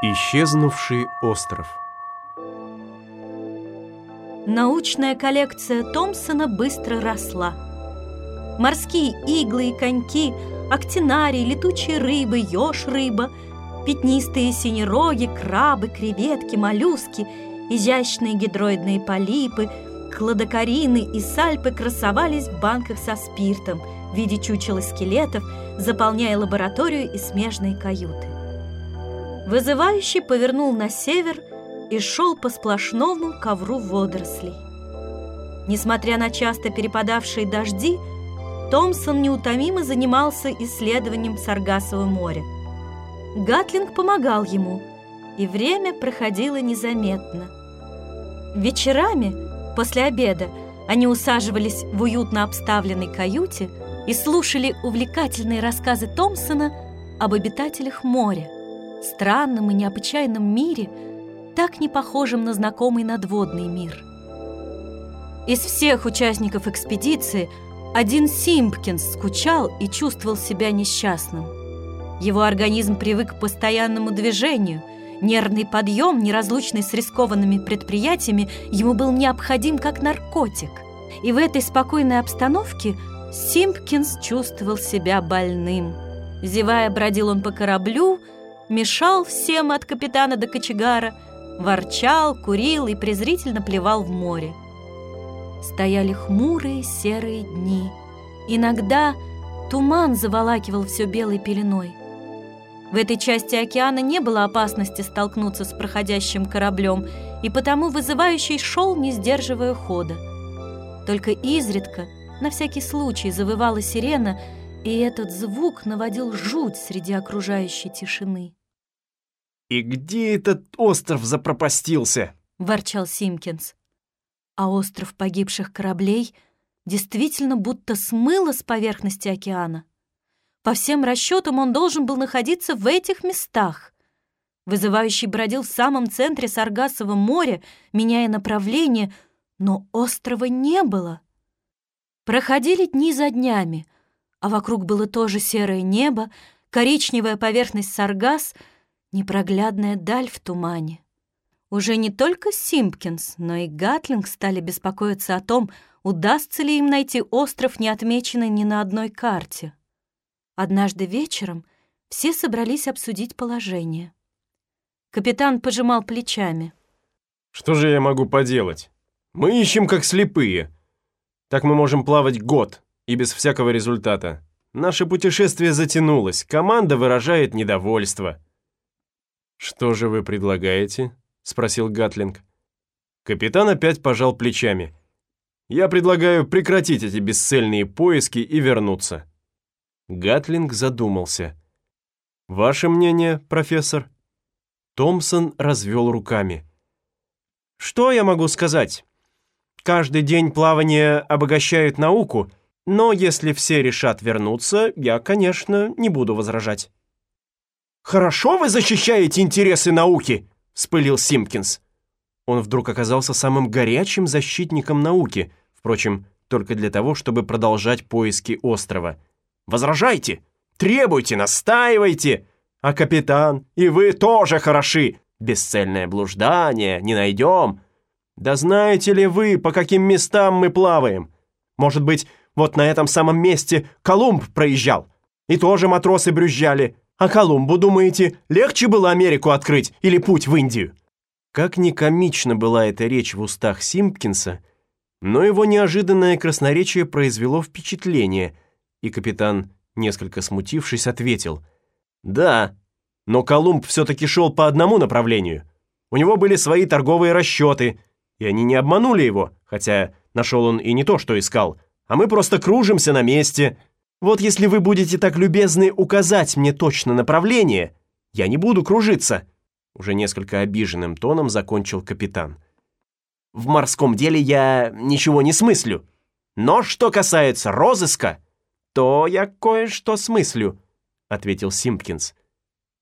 Исчезнувший остров Научная коллекция Томпсона быстро росла. Морские иглы и коньки, актинарии, летучие рыбы, еж-рыба, пятнистые синероги, крабы, креветки, моллюски, изящные гидроидные полипы, кладокарины и сальпы красовались в банках со спиртом в виде чучела скелетов, заполняя лабораторию и смежные каюты. Вызывающий повернул на север и шел по сплошному ковру водорослей. Несмотря на часто перепадавшие дожди, Томпсон неутомимо занимался исследованием Саргасового моря. Гатлинг помогал ему, и время проходило незаметно. Вечерами, после обеда, они усаживались в уютно обставленной каюте и слушали увлекательные рассказы Томпсона об обитателях моря странном и необычайном мире, так не похожем на знакомый надводный мир. Из всех участников экспедиции один Симпкинс скучал и чувствовал себя несчастным. Его организм привык к постоянному движению, нервный подъем, неразлучный с рискованными предприятиями, ему был необходим как наркотик. И в этой спокойной обстановке Симпкинс чувствовал себя больным. Зевая, бродил он по кораблю, мешал всем от капитана до кочегара, ворчал, курил и презрительно плевал в море. Стояли хмурые серые дни. Иногда туман заволакивал все белой пеленой. В этой части океана не было опасности столкнуться с проходящим кораблем, и потому вызывающий шел, не сдерживая хода. Только изредка, на всякий случай, завывала сирена, и этот звук наводил жуть среди окружающей тишины. «И где этот остров запропастился?» — ворчал Симкинс. А остров погибших кораблей действительно будто смыло с поверхности океана. По всем расчетам он должен был находиться в этих местах. Вызывающий бродил в самом центре Саргасового моря, меняя направление, но острова не было. Проходили дни за днями, а вокруг было тоже серое небо, коричневая поверхность Саргас — Непроглядная даль в тумане. Уже не только Симпкинс, но и Гатлинг стали беспокоиться о том, удастся ли им найти остров, не отмеченный ни на одной карте. Однажды вечером все собрались обсудить положение. Капитан пожимал плечами. «Что же я могу поделать? Мы ищем как слепые. Так мы можем плавать год и без всякого результата. Наше путешествие затянулось, команда выражает недовольство». «Что же вы предлагаете?» — спросил Гатлинг. Капитан опять пожал плечами. «Я предлагаю прекратить эти бесцельные поиски и вернуться». Гатлинг задумался. «Ваше мнение, профессор?» Томпсон развел руками. «Что я могу сказать? Каждый день плавания обогащает науку, но если все решат вернуться, я, конечно, не буду возражать». «Хорошо вы защищаете интересы науки!» — вспылил Симпкинс. Он вдруг оказался самым горячим защитником науки, впрочем, только для того, чтобы продолжать поиски острова. «Возражайте! Требуйте, настаивайте! А капитан, и вы тоже хороши! Бесцельное блуждание, не найдем! Да знаете ли вы, по каким местам мы плаваем? Может быть, вот на этом самом месте Колумб проезжал? И тоже матросы брюзжали!» А Колумбу, думаете, легче было Америку открыть или путь в Индию?» Как ни комично была эта речь в устах Симпкинса, но его неожиданное красноречие произвело впечатление, и капитан, несколько смутившись, ответил, «Да, но Колумб все-таки шел по одному направлению. У него были свои торговые расчеты, и они не обманули его, хотя нашел он и не то, что искал, а мы просто кружимся на месте, вот если вы будете так любезны указать мне точно направление, я не буду кружиться», уже несколько обиженным тоном закончил капитан. «В морском деле я ничего не смыслю. Но что касается розыска, то я кое-что смыслю», ответил Симпкинс.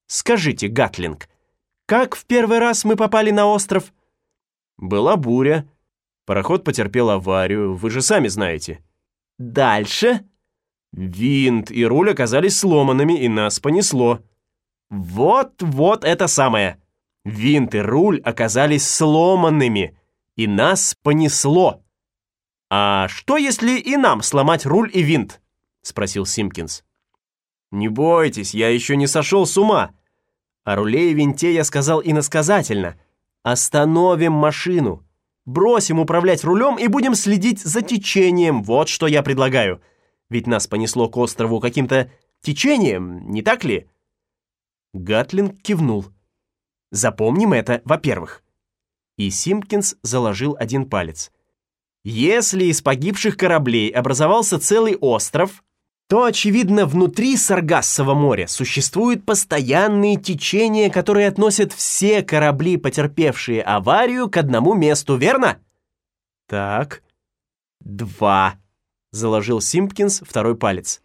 «Скажите, Гатлинг, как в первый раз мы попали на остров?» «Была буря. Пароход потерпел аварию, вы же сами знаете». «Дальше?» Винт и руль оказались сломанными, и нас понесло. «Вот-вот это самое!» Винт и руль оказались сломанными, и нас понесло. «А что, если и нам сломать руль и винт?» — спросил Симпкинс. «Не бойтесь, я еще не сошел с ума». О руле и винте я сказал иносказательно. «Остановим машину, бросим управлять рулем и будем следить за течением, вот что я предлагаю. Ведь нас понесло к острову каким-то течением, не так ли?» Гатлинг кивнул. «Запомним это, во-первых». И Симпкинс заложил один палец. Если из погибших кораблей образовался целый остров, то, очевидно, внутри Саргассового моря существуют постоянные течения, которые относят все корабли, потерпевшие аварию, к одному месту, верно? Так, два, заложил Симпкинс второй палец.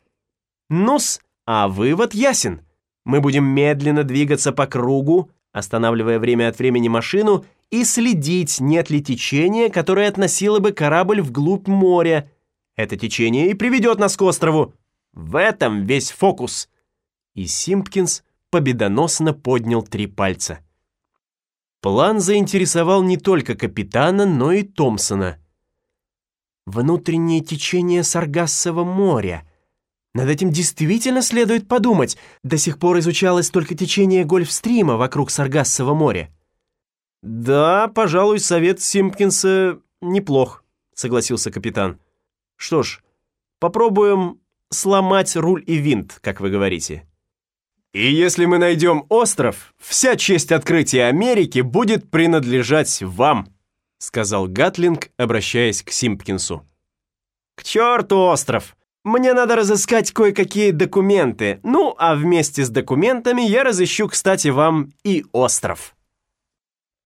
Нус, а вывод ясен. Мы будем медленно двигаться по кругу, останавливая время от времени машину и следить, нет ли течения, которое относило бы корабль вглубь моря. Это течение и приведет нас к острову. В этом весь фокус. И Симпкинс победоносно поднял три пальца. План заинтересовал не только капитана, но и Томпсона. Внутреннее течение Саргассового моря. Над этим действительно следует подумать. До сих пор изучалось только течение Гольфстрима вокруг Саргассового моря. «Да, пожалуй, совет Симпкинса неплох», — согласился капитан. «Что ж, попробуем сломать руль и винт, как вы говорите». «И если мы найдем остров, вся честь открытия Америки будет принадлежать вам», сказал Гатлинг, обращаясь к Симпкинсу. «К черту остров! Мне надо разыскать кое-какие документы. Ну, а вместе с документами я разыщу, кстати, вам и остров».